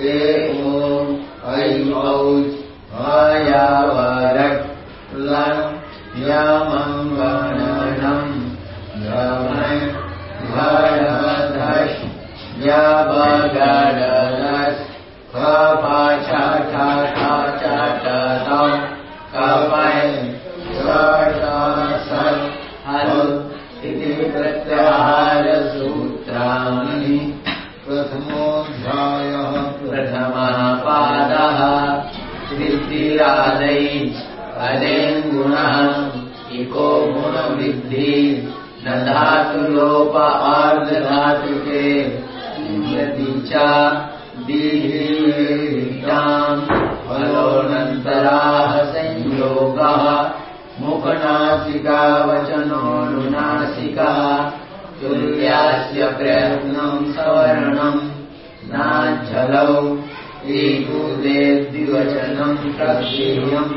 Yeah. अदेन् गुणः इको गुणवृद्धि न धातुलोप यदि च दीहीताम् फलोऽनन्तराः संयोगः मुखनासिकावचनोऽनुनासिका तुल्यास्य प्रयत्नम् सवर्णम् नाञ्चलौ द्विवचनम् प्रक्षेयम्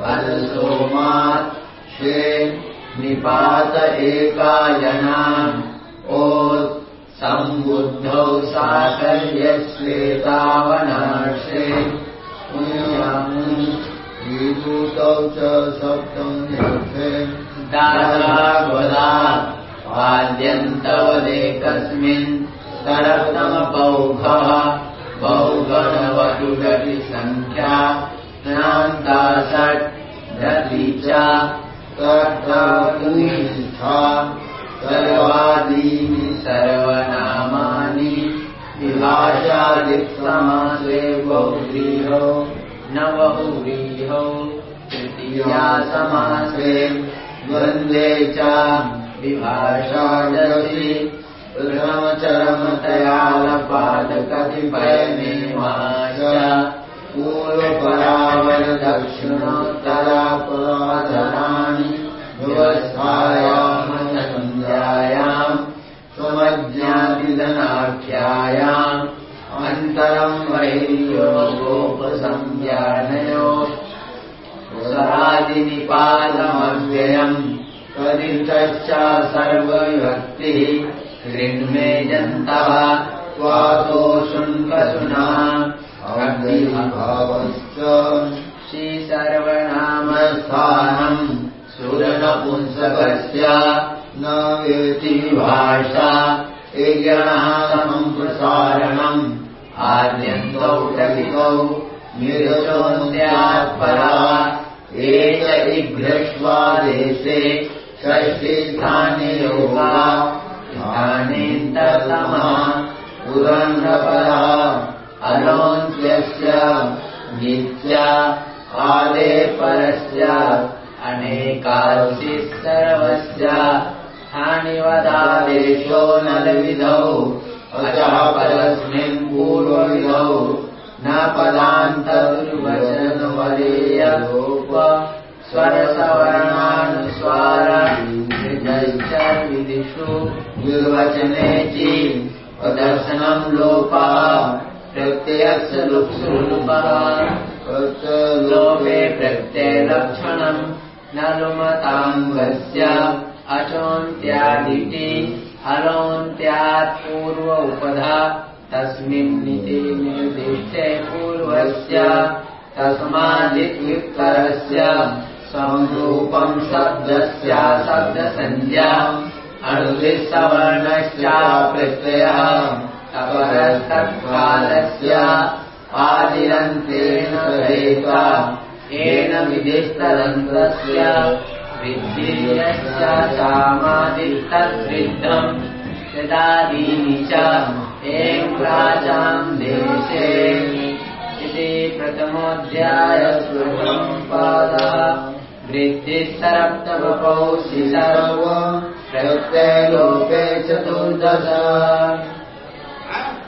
वदसोमात् श्वे निपात एकायनाम् ओ सम्बुद्धौ साकर्यश्वेतावनार्षे विभूतौ च सप्तम् निर्थे दारागदा वाद्यन्तवदेकस्मिन् सरप्तमपौघः बहुगणवटुडति सङ्ख्या ज्ञान्ता षट् दति च तथा सर्वादीनि सर्वनामानि विभाषादिक्समासे बहुव्रीहौ न बहुव्रीहौ तृतीया समासे द्वन्द्वे च विभाषादसि प्रथमचरमतयालपादकतिपयमेवाच पूर्वपरावरदक्षिणोत्तरापराधराणि व्यवस्थायामसन्ध्यायाम् स्वमज्ञातिधनाख्यायाम् अन्तरम् वैर्योगोपसंज्ञानयो स्वरादिनिपादमव्ययम् त्वदितश्च सर्वविभक्तिः ऋण्मेजन्तः त्वातो शुण्कसुनः अग्निभावश्च श्रीसर्वनामस्थानम् सुरनपुंसकस्य न वेति भाषा यज्ञणः समम् प्रसारणम् आद्यन्तौ टलिकौ निरचोन्द्यात्परा एक इघ्रश्वादेशे षष्ठीस्थाने योगा ध्यानेन्तरतमः पुरन्धपरः अलोन्त्यस्य नित्य आदे परस्य अनेकाल्सिः सर्वस्य हानिवदादेशो नलविधौ अजः परस्मिन् पूर्वविधौ न पदान्तर्वचनवदेयलोप स्वरसवर्णानुस्वार विधश्च विदिषु निर्वचने च प्रदर्शनम् लोपः प्रत्ययस्य लुप्सुलुपः लोपे प्रत्ययलक्षणम् न लुमताङ्गस्य अचोन्त्यादिति अलोन्त्यात् पूर्व उपधा। तस्मिन्निति निर्दिष्टे पूर्वस्य तस्मादित्युत्तरस्य संरूपम् शब्दस्य अणुदिसवर्णश्च प्रत्ययः अपरस्तत्कालस्य आदिरन्तेन सहेता येन विधिस्तदन्तस्य वृद्धिर्यस्य चामादिस्तद्वृद्धम् यदादीनि च एङ्राजाम् देशे। इति प्रथमोऽध्यायस्वम् पादः। वृद्धिः सरप्तवपौ शिशर्व प्रत्ययलोके चतुर्दश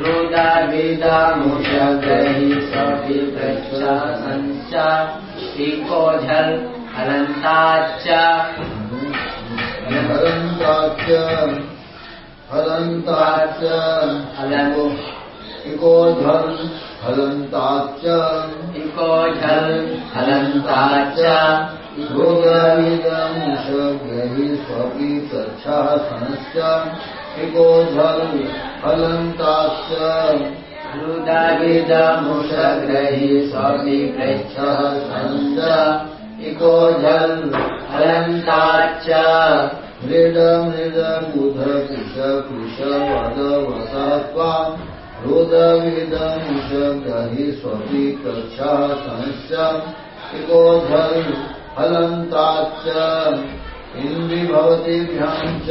रुदा इको झल् हलन्ताच्च हलन्ताच्च हलन्ताच्च हलन् इको झल् हलन्ताच्च इको झल् हलन्ताच्च रोगविदंशग्रहि स्वपि तच्छः इको रुदाविदमुषग्रही स्वपि पृच्छः सञ्च इको हलन्ताच्च मृड मृद बुध कृश कृश वद वस त्वा रुदविदंशग्रहि स्वपि तच्छः सनश्च इको झल् हलन्ताच्च इन्द्रि भवतीभ्याम् च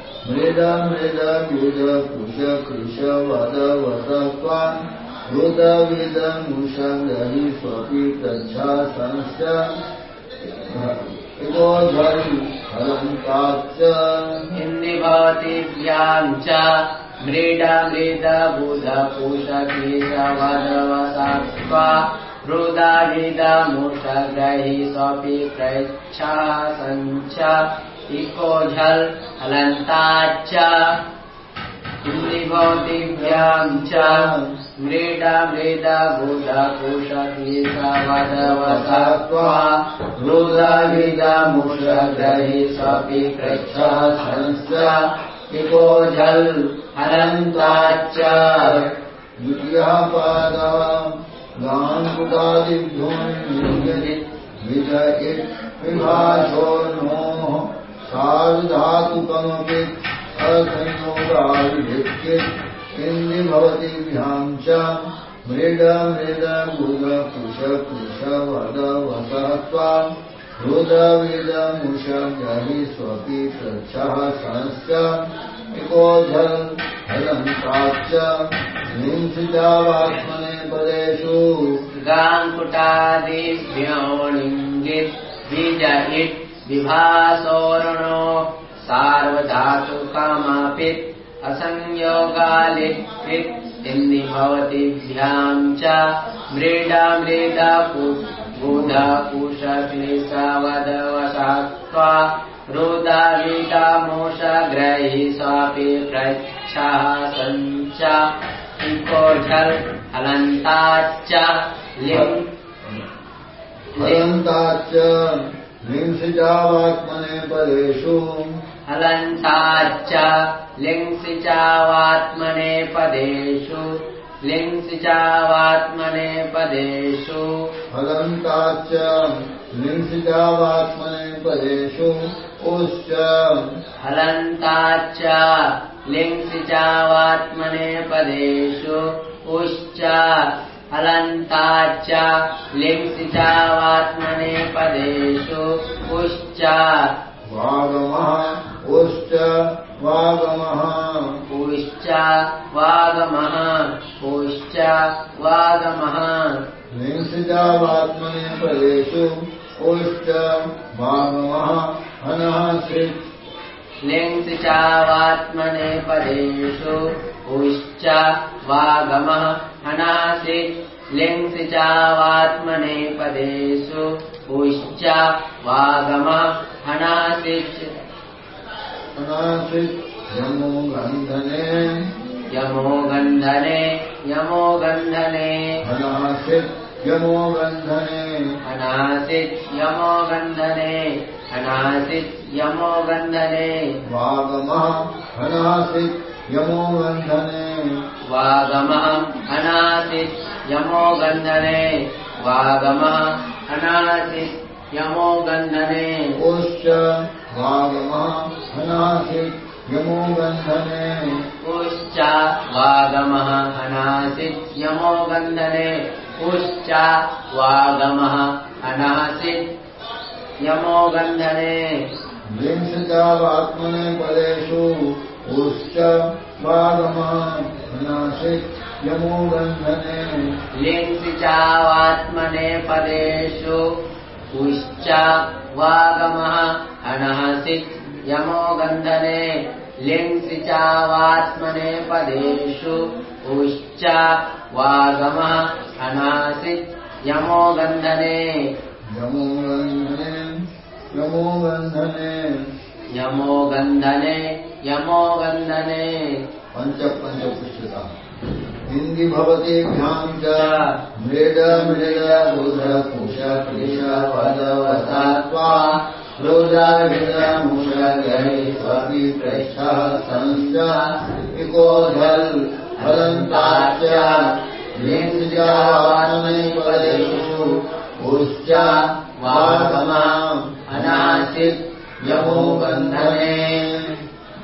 मृद मृद बुध कुश कृश वद वस त्वाम् रुदविदमुषङ्गहि स्वपि तच्छा संश्च इको झल् हलन्ताच्च इन्दि भवतीभ्याम् च। मृड मृद बुध पुष केश वदवसा स्वपि प्रच्छा सञ्च भवतीभ्याम् च। केश वदवसा स्वा रुदाविदमुषग्रही स्वपि प्रच्छा सञ्च इको झल् हलन्ताच्च द्वितीयः पादः इत् विभाषो नोः सार्धातुकमपि असंयोगादिभिक्कित् इन्दि भवतीभ्याम् च मृड मृद बुध कुश कुश वद वसः त्वाम् रुदविदमुष ग्रहि स्वपि पृच्छः सनश्च इको झल् हलन्ताच्च हिंसितावात्मने पदेषु। गाङ्कुटादिभ्योऽणिङ्गित् बीज इट् विभासोर्णो सार्वधातुकमपित् असंयोगालित् इन्दि भवतीभ्याम् च मृड मृद बुध रुदाविदमुषग्रही स्वापि हलन्ताच्च हिंसितावात्मने पदेषु। हलन्ताच्च लिङ्सि चावात्मने पदेषु। लिङ्सि चावात्मने पदेषु। हलन्ताच्च हिंसितावात्मने पदेषु। उश्च। हलन्ताच्च लिङ्सि चावात्मने पदेषु। उश्च हलन्ताच्च लिङ्सि चावात्मने पदेषु उश्च वागमः। उश्च वागमः हनः सित् लिङ्सि चावात्मने पदेषु उश्च वागमः हनासित् लिङ्सि चावात्मने पदेषु उश्च वागमः हनासित् यमो गन्धने। यमो गन्धने यमो गन्धने। हनासित् यमो गन्धने। हनासित् यमो गन्धने हनासित् यमो गन्धने। वागमः हनासित् यमो गन्धने। वागमः अनासित् यमो गन्धने। वागमः अनासित् यमो गन्धने। उश्च वागमः अनासित् यमो गन्धने। उश्च वागमः अनासित् यमो गन्धने। उश्च वागमः अनासित् यमो गन्धने। विंशतावात्मने पदेषु उश्च वागमः अनासित् यमो लिङ्सि चावात्मने पदेषु उश्च वागमः अनहसित् यमो गन्धने लिङ्सि चावात्मने पदेषु उश्च वागमः अनासित् यमो गन्धने यमो गन्धने यमो गन्धने यमो गन्धने यमो पञ्चपञ्चपृष्ठता हिन्दी भवतीभ्याम् च मृड मृड बुध कुश कृश पदवसा त्वा। रुद्रा मृद मुष गणे स्वपि पृष्ठः संस इको धल् फलन्ताच्च। लिङ्गजावात्मने पदेषु उश्च वागमा अनासित् यमो बन्धने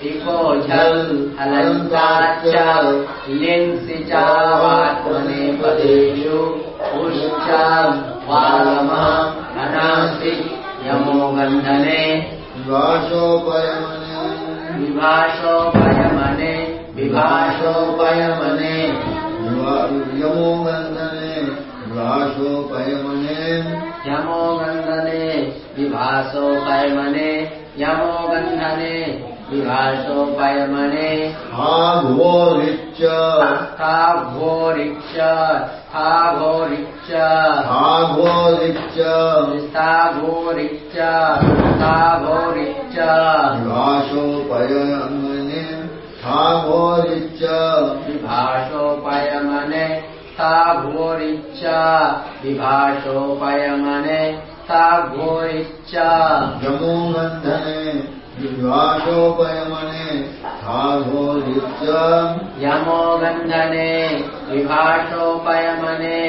कुश कृश वद वसत्वा रुदविद मुसगरि सपि पृष्ठ सञ्च इको झल् अलङ्काच्च लिङ्सि चावात्मने पदेषु उश्च वागमः अनासि यमो विवासोपयमने विभाषोपयमने। विभाषोपयमने यमो गन्धने विवासोपयमने यमो गन्धने विभासोपयमने। यमो गन्धने विभाषोपयमने आघोरिच्च था घोरिच्च था घोरिच्च स्था घोरिच्च घोरिच्च विवासोपयमने आघोरिच्च विभाषोपयमने सा घोरिच्च विभाषोपयमने सा घोरिच्च यमो विवासोपयमने आघोरिच्च यमो गन्धने विभाषोपयमने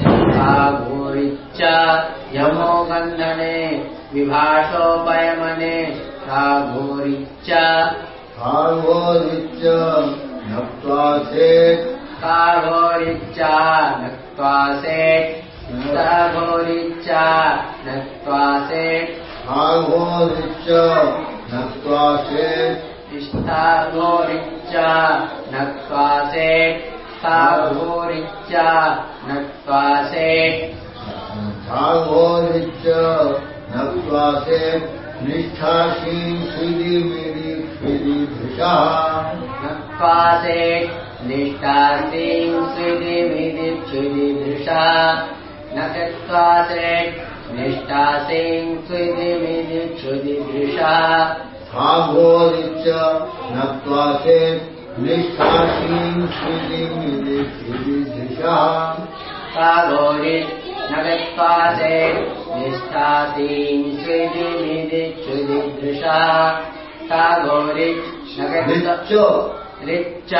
सा घोरिच्च यमो गन्धने विभाषोपयमने सा घोरिच्च आघोरिच्च नक्त्वा सेत्। सा घोरिच्च नक्त्वा सेट् घोरिच्च नक्त्वा सेट् आघोरिच्च नक्त्वा सेत्। इष्टा घोरिच्च नक्त्वा सेट् सा घोरिच्च नक्त्वा सेट् आघोरिच्च नक्त्वा सेत् निष्ठाशीं श्रीदिमिरि श्रीदृशः नक्त्वा सेट् निष्ठासीं स्विदिमिदिक्षुदिदृशा नक्त्वा सेट् निष्ठासीं स्विदिमिदिक्षुदिदृशा आघोरिच्च नक्त्वा सेत् निष्ठाशीं श्रीदिमिरि श्रीदृशः सा घोरिच् नगत्वा सेट् निष्ठासीं स्विदिमिदिक्षुदिदृशा सा घोरिच् नगत्वा निच्च रिच्च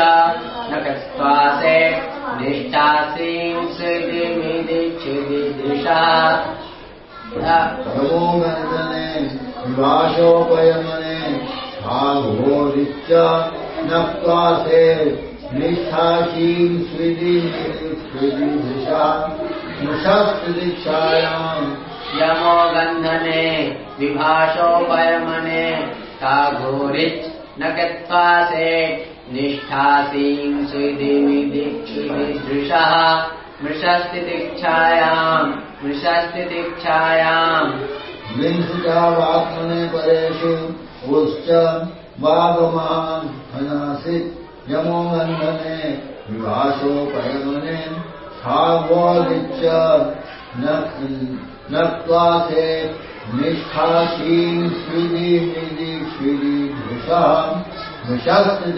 नकस्त्वा सेट् निष्ठासीं स्विदिमिदिक्षुदिदृशा नमो गन्धने विवासोपयमने आघोरिच्च नक्त्वा सेत् निष्ठाशीं स्विदिमिरि श्रीदृशः मुषस्तिदीक्षायाम् यमो गन्धने विभाषोपयमने सा घोरिच् न गत्वा सेट् निष्ठासीं स्विदिमिदिक्षुदिदृशः मृषस्तिदीक्षायाम् मृषस्तिदीक्षायाम् विंशतावात्मने परेषु उश्च वागमान् हनासित् यमो गन्धने विवासोपयमने स्थावोरिच्च नक्त्वासे निष्ठाशीं स्विदि निधि स्विदि धृषा मृषस्य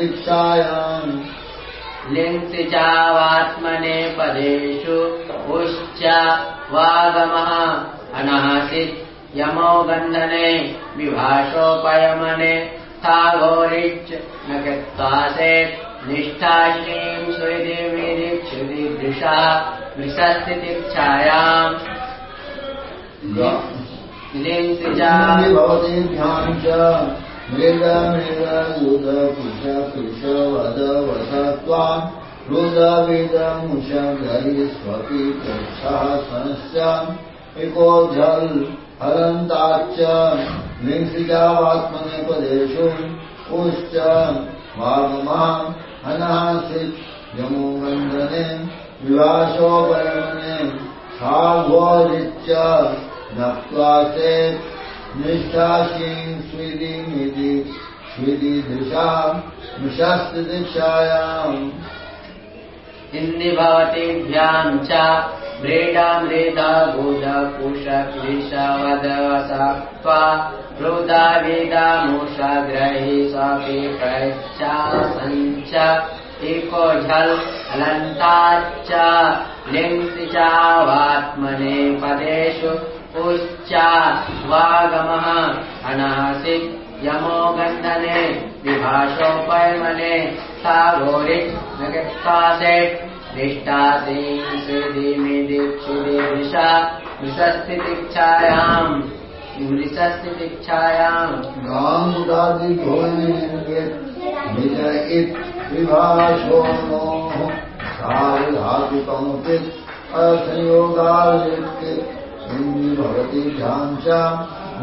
दीक्षायाम् लिङ्सि चावात्मने पदेषु उश्च वागमः। अनासित् यमो बन्धने विभाषोपयमने स्थाघोरिच् न गत्वासेत् निष्ठाश्रीम् स्विदि विदिक्षुदि दृशा वृषस्थितिच्छायाम् लिङ्सि च युध कुश कृश वद वस त्वाम् रुदविदमुष गरि स्वपि गच्छः संस्याम् इको जल् हलन्ताच्च लिङ्सिजावात्मनेपदेषु उश्च वागमाम् अनासित् यमो वन्दने विवासोपरमणे साघोरिच्च नक्त्वा चेत् भवतीभ्याम् च व्रीडामृता गुद कुश क्लिश वद वेदामुष ग्रहि स्वपि प्रच्छा सञ्च इको झल् हलन्ताच्च लिङ्सि चावात्मने पदेषु उश्च वागमः अनासित् यमो गन्धने विभाषोपैमने सा घोरित् न गत्वासेत् निष्ठासीम् सुधिमिदिक्षुदि वृषा वृषस्थितिच्छायाम् वृषस्थितिच्छायाम् गाङ्गादिघोनिर्यत् निज इत् विभाषो नोः सार्धातुकमुचित् असंयोगालित् इन्दि भवति ध्याञ्च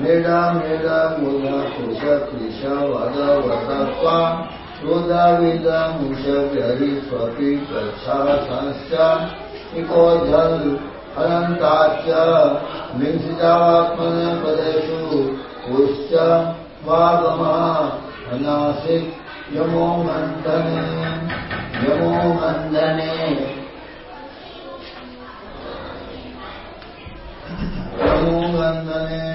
मृड मृड मुद कुश कृश वद वद त्वा रुद विद मुष गरि स्वपि गच्छा संश्च इको जल् अनन्ताच्च लिङ्सितात्मन पदेषु उश्च वागमः यमो मन्दने